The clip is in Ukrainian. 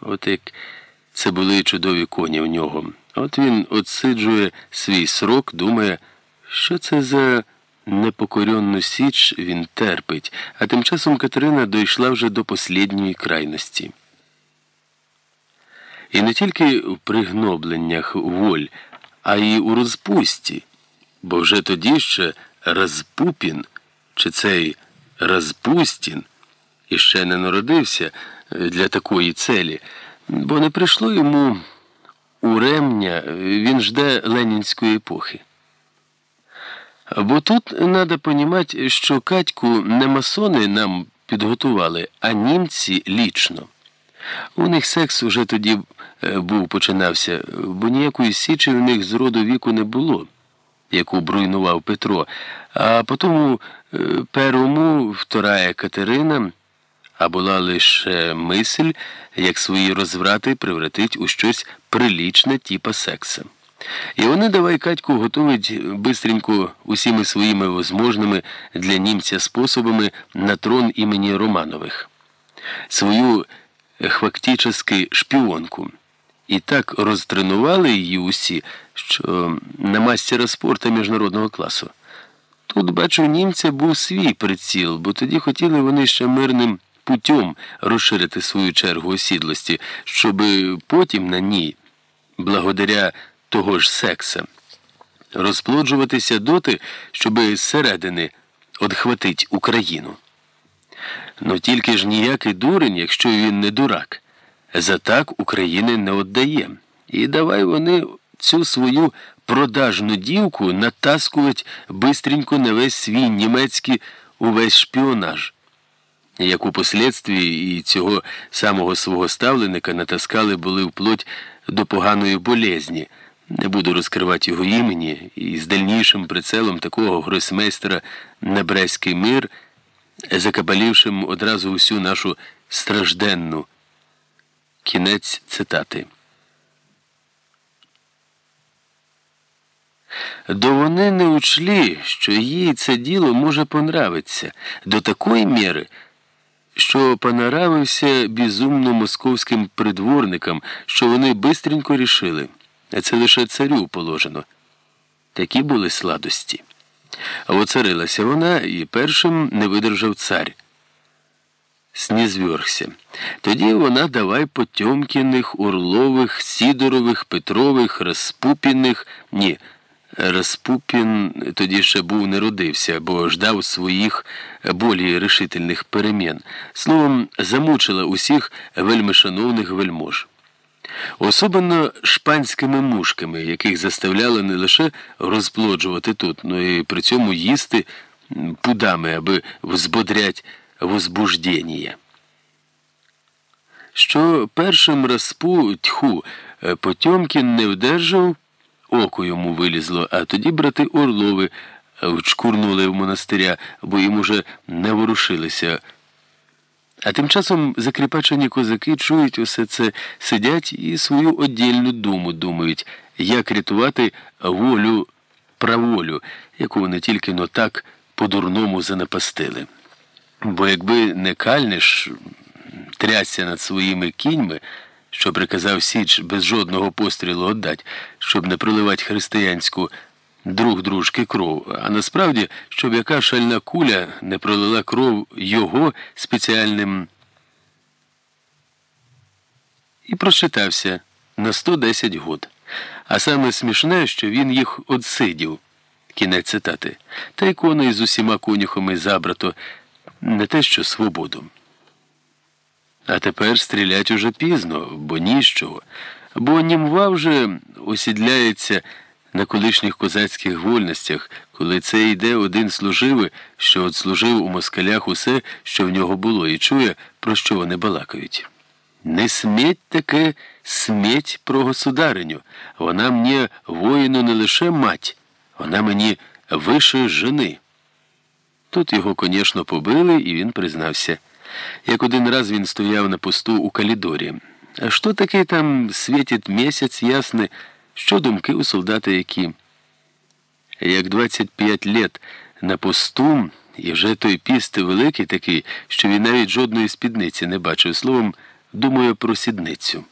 от як це були чудові коні в нього. От він отсиджує свій срок, думає, що це за непокоренну січ він терпить, а тим часом Катерина дійшла вже до послідньої крайності. І не тільки в пригнобленнях воль, а й у розпусті, бо вже тоді ще Разпупін, чи цей Разпустін іще не народився для такої целі, бо не прийшло йому у ремня, він жде ленінської епохи. Бо тут треба понімати, що Катьку не масони нам підготували, а німці лічно. У них секс уже тоді був починався, бо ніякої січі в них з роду віку не було, яку бруйнував Петро, а потому перому вторая Катерина, а була лише мисль, як свої розврати превратить у щось прилічне типа секса. І вони давай Катьку готовить бистренько усіми своїми возможними для німця способами на трон імені Романових. Свою хвактически шпіонку. І так розтренували її усі, що на мастера спорту міжнародного класу. Тут, бачу, німця був свій приціл, бо тоді хотіли вони ще мирним путем розширити свою чергу осідлості, щоб потім на ній, благодаря того ж секса, розплоджуватися доти, щоб зсередини одхватить Україну. Ну тільки ж ніякий дурень, якщо він не дурак, за так України не віддає. І давай вони цю свою продажну дівку натаскувати бистренько на весь свій німецький увесь шпіонаж, як у послідстві і цього самого свого ставленика натаскали були вплоть до поганої болезні. Не буду розкривати його імені, і з дальнішим прицелом такого гросмейстера на Брестський мир, закабалівшим одразу усю нашу стражденну. Кінець цитати. До вони не учлі, що їй це діло може понравиться до такої міри, що понаравився безумно московським придворникам, що вони бистренько рішили. Це лише царю положено. Такі були сладості. А оцарилася вона і першим не видержав цар. Снізвергся. Тоді вона давай Потьомкіних, Орлових, Сідорових, Петрових, Распупіних. Ні, Распупін тоді ще був не родився, бо ждав своїх болі решительних перемін. Словом, замучила усіх вельмишановних вельмож. Особливо шпанськими мушками, яких заставляли не лише розплоджувати тут, но і при цьому їсти пудами, аби взбодрять возбуждення. Що першим розпу тьху Потьомкін не вдержав, око йому вилізло, а тоді брати Орлови вчкурнули в монастиря, бо їм уже не ворушилися. А тим часом закріпачені козаки чують усе це, сидять і свою одільну думу думають, як рятувати волю праволю, яку вони тільки но так по-дурному занапастили. Бо якби не кальниш трясся над своїми кіньми, що приказав Січ без жодного пострілу отдать, щоб не проливати християнську друг дружки кров, а насправді, щоб яка шальна куля не пролила кров його спеціальним і прочитався на 110 год. А саме смішне, що він їх одсидів. Кінець цитати. Та ікони з усіма конюхами забрато не те, що свободу. А тепер стрілять уже пізно, бо ніщо. Бо німва вже осідляється на колишніх козацьких вольностях, коли це йде один служивий, що отслужив у москалях усе, що в нього було, і чує, про що вони балакають. Не сміть таке сміть про государиню. Вона мені воїну не лише мать, вона мені вище жени. Тут його, звісно, побили, і він признався. Як один раз він стояв на посту у калідорі. А що таке там світить місяць ясний, що думки у солдата які? Як 25 літ на посту, і вже той піст великий такий, що він навіть жодної спідниці не бачив. Словом, думаю про сідницю.